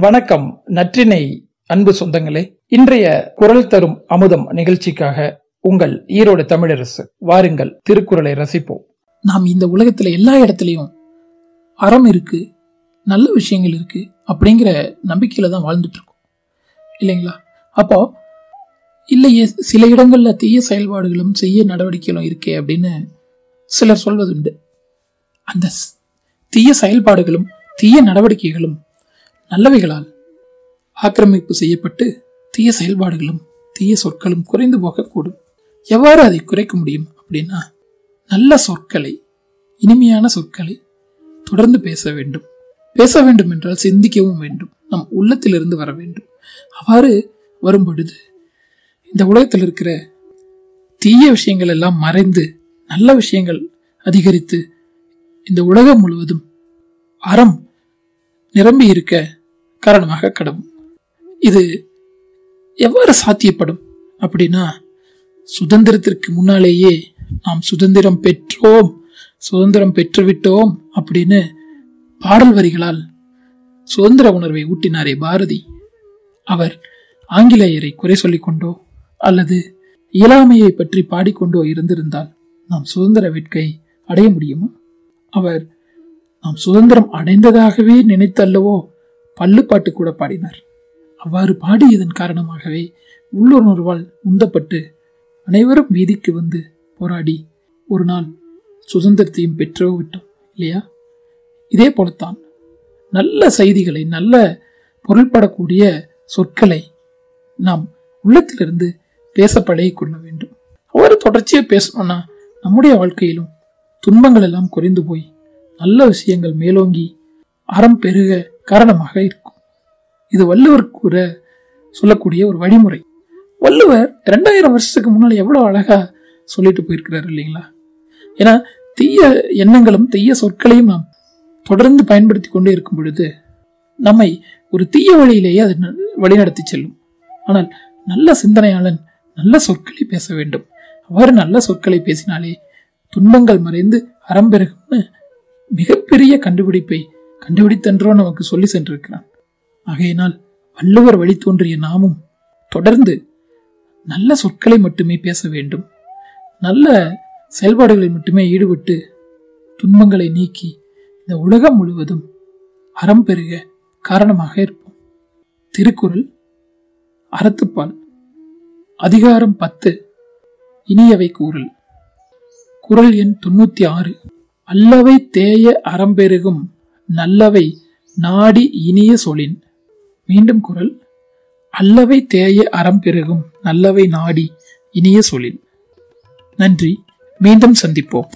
வணக்கம் நற்றினை அன்பு சொந்தங்களே. இன்றைய குரல் தரும் அமுதம் நிகழ்ச்சிக்காக உங்கள் ஈரோடு தமிழரசு வாருங்கள் திருக்குறளை ரசிப்போம். நாம் இந்த உலகத்துல எல்லா இடத்துலயும் அறம் இருக்கு நல்ல விஷயங்கள் இருக்கு அப்படிங்கிற நம்பிக்கையில தான் வாழ்ந்துட்டு இருக்கோம் இல்லைங்களா? அப்போ இல்லையே சில இடங்கள்ல தீய செயல்பாடுகளும் செய்ய நடவடிக்கைகளும் இருக்கே அப்படின்னு சிலர் சொல்வதுண்டு. அந்த தீய செயல்பாடுகளும் தீய நடவடிக்கைகளும் நல்லவைகளால் ஆக்கிரமிப்பு செய்யப்பட்டு தீய செயல்பாடுகளும் தீய சொற்களும் குறைந்து போகக்கூடும். எவ்வாறு அதை குறைக்க முடியும் அப்படின்னா நல்ல சொற்களை இனிமையான சொற்களை தொடர்ந்து பேச வேண்டும். பேச வேண்டும் என்றால் சிந்திக்கவும் வேண்டும். நம் உள்ளத்திலிருந்து வர வேண்டும். அவ்வாறு வரும் பொழுது இந்த உலகத்தில் இருக்கிற தீய விஷயங்கள் எல்லாம் மறைந்து நல்ல விஷயங்கள் அதிகரித்து இந்த உலகம் முழுவதும் அறம் நிரம்பி இருக்க காரணமாக கடவும் இது எவ்வாறு சாத்தியப்படும் அப்படின்னா சுதந்திரத்திற்கு முன்னாலேயே நாம் சுதந்திரம் பெற்றோம் சுதந்திரம் பெற்றுவிட்டோம் அப்படின்னு பாடல் வரிகளால் சுதந்திர உணர்வை ஊட்டினாரே பாரதி. அவர் ஆங்கிலேயரை குறை சொல்லிக்கொண்டோ அல்லது இயலாமையை பற்றி பாடிக்கொண்டோ இருந்திருந்தால் நாம் சுதந்திர வேட்கை அடைய முடியுமா? அவர் நாம் சுதந்திரம் அடைந்ததாகவே நினைத்தல்லவோ? பள்ளுப்பாட்டு கூட பாடினார். அவ்வாறு பாடியதன் காரணமாகவே உள்ளுணர்வால் உந்தப்பட்டு அனைவரும் வீதிக்கு வந்து போராடி ஒரு நாள் சுதந்திரத்தையும் பெற்றோ விட்டோம் இல்லையா? இதே போலத்தான் நல்ல செய்திகளை நல்ல பொருள்படக்கூடிய சொற்களை நாம் உள்ளத்திலிருந்து பேச கொள்ள வேண்டும். அவ்வாறு தொடர்ச்சியாக பேசணும்னா நம்முடைய வாழ்க்கையிலும் துன்பங்கள் எல்லாம் குறைந்து போய் நல்ல விஷயங்கள் மேலோங்கி அறம் பெருக காரணமாக இருக்கும். இது வள்ளுவர் கூற சொல்லக்கூடிய ஒரு வழிமுறை. வள்ளுவர் ரெண்டாயிரம் வருஷத்துக்கு முன்னால் எவ்வளவு அழகாக சொல்லிட்டு போயிருக்கிறாரு இல்லைங்களா? ஏன்னா தீய எண்ணங்களும் தீய சொற்களையும் நாம் தொடர்ந்து பயன்படுத்தி கொண்டே இருக்கும் பொழுது நம்மை ஒரு தீய வழியிலேயே அது ந- வழிநடத்தி செல்லும். ஆனால் நல்ல சிந்தனையாளன் நல்ல சொற்களை பேச வேண்டும். அவ்வாறு நல்ல சொற்களை பேசினாலே துன்பங்கள் மறைந்து அறம் பெருகும்னு மிகப்பெரிய கண்டுபிடிப்பை கண்டுபிடித்தன்றோ நமக்கு சொல்லி சென்றிருக்கிறான். ஆகையினால் வள்ளுவர் வழி தோன்றிய நாமும் தொடர்ந்து நல்ல சொற்களை மட்டுமே பேச வேண்டும். நல்ல செயல்பாடுகளில் மட்டுமே ஈடுபட்டு துன்பங்களை நீக்கி இந்த உலகம் முழுவதும் அறம் பெருக காரணமாக இருப்போம். திருக்குறள் அறத்துப்பால் அதிகாரம் பத்து இனியவை கூறல். குறள் எண் தொண்ணூத்தி ஆறு. அல்லவை தேய அறம்பெருகும் நல்லவை நாடி இனிய சொலின் மீண்டும் குரல் அல்லவை தேய அறம் பெருகும் நல்லவை நாடி இனிய சொலின் நன்றி மீண்டும் சந்திப்போம்.